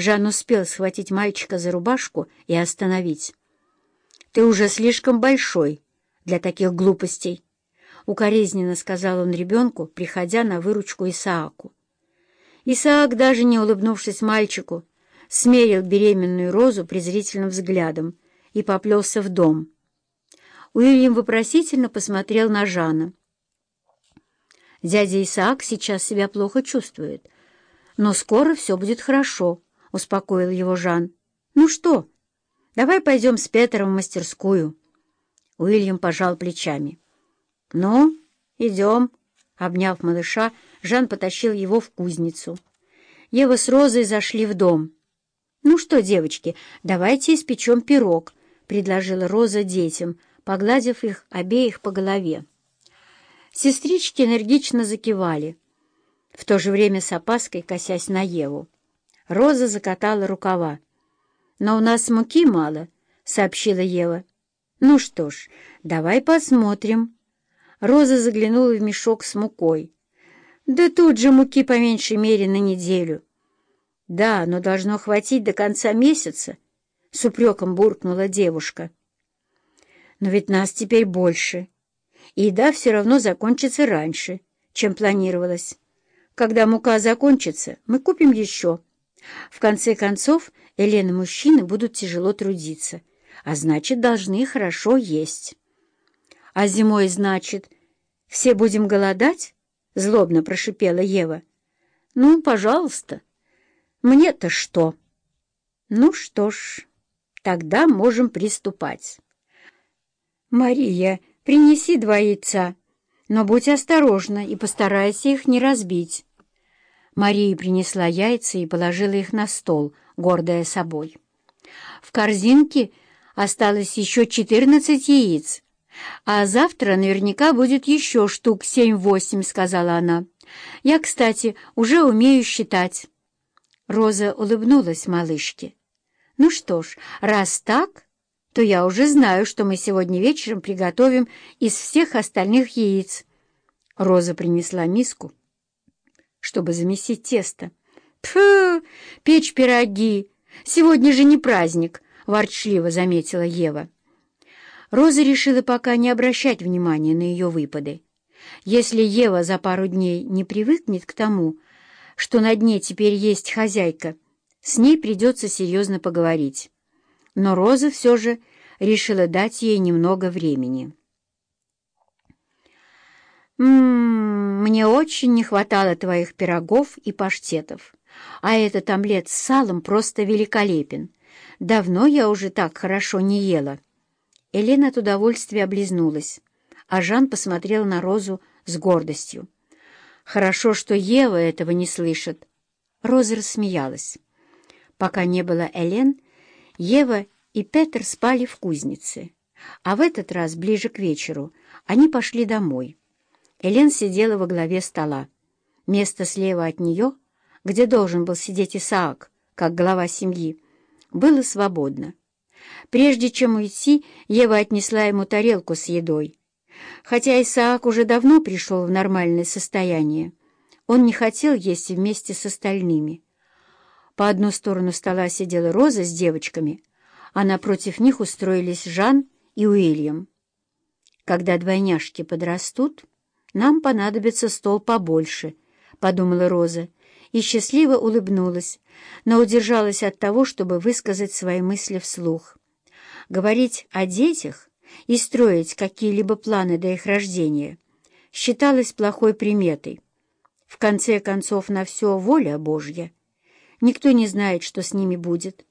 Жан успел схватить мальчика за рубашку и остановить. «Ты уже слишком большой для таких глупостей», — укоризненно сказал он ребенку, приходя на выручку Исааку. Исаак, даже не улыбнувшись мальчику, смерил беременную розу презрительным взглядом и поплелся в дом. Уильям вопросительно посмотрел на Жана. «Дядя Исаак сейчас себя плохо чувствует, но скоро все будет хорошо», — успокоил его Жан. «Ну что, давай пойдем с Петром в мастерскую». Уильям пожал плечами. «Ну, идем». Обняв малыша, Жан потащил его в кузницу. Ева с Розой зашли в дом. «Ну что, девочки, давайте испечем пирог», — предложила Роза детям, погладив их обеих по голове. Сестрички энергично закивали, в то же время с опаской косясь на Еву. Роза закатала рукава. «Но у нас муки мало», — сообщила Ева. «Ну что ж, давай посмотрим». Роза заглянула в мешок с мукой. «Да тут же муки по меньшей мере на неделю». «Да, но должно хватить до конца месяца», — с упреком буркнула девушка. «Но ведь нас теперь больше, и еда все равно закончится раньше, чем планировалось. Когда мука закончится, мы купим еще. В конце концов, Елена мужчины будут тяжело трудиться, а значит, должны хорошо есть». «А зимой, значит, все будем голодать?» — злобно прошипела Ева. «Ну, пожалуйста. Мне-то что?» «Ну что ж, тогда можем приступать». «Мария, принеси два яйца, но будь осторожна и постарайся их не разбить». Мария принесла яйца и положила их на стол, гордая собой. В корзинке осталось еще четырнадцать яиц, «А завтра наверняка будет еще штук семь-восемь», — сказала она. «Я, кстати, уже умею считать». Роза улыбнулась малышке. «Ну что ж, раз так, то я уже знаю, что мы сегодня вечером приготовим из всех остальных яиц». Роза принесла миску, чтобы замесить тесто. «Пфу, печь пироги! Сегодня же не праздник!» — ворчливо заметила Ева. Роза решила пока не обращать внимания на ее выпады. Если Ева за пару дней не привыкнет к тому, что на дне теперь есть хозяйка, с ней придется серьезно поговорить. Но Роза все же решила дать ей немного времени. «М «М-м, -м, «Мне очень не хватало твоих пирогов и паштетов, а этот омлет с салом просто великолепен. Давно я уже так хорошо не ела». Елена от удовольствия облизнулась, а Жан посмотрел на Розу с гордостью. «Хорошо, что Ева этого не слышит». Роза рассмеялась. Пока не было Элен, Ева и Петр спали в кузнице, а в этот раз, ближе к вечеру, они пошли домой. Элен сидела во главе стола. Место слева от нее, где должен был сидеть Исаак, как глава семьи, было свободно. Прежде чем уйти, Ева отнесла ему тарелку с едой. Хотя Исаак уже давно пришел в нормальное состояние, он не хотел есть вместе с остальными. По одну сторону стола сидела Роза с девочками, а напротив них устроились Жан и Уильям. «Когда двойняшки подрастут, нам понадобится стол побольше», — подумала Роза, и счастливо улыбнулась, но удержалась от того, чтобы высказать свои мысли вслух. Говорить о детях и строить какие-либо планы до их рождения считалось плохой приметой. В конце концов, на все воля Божья. Никто не знает, что с ними будет.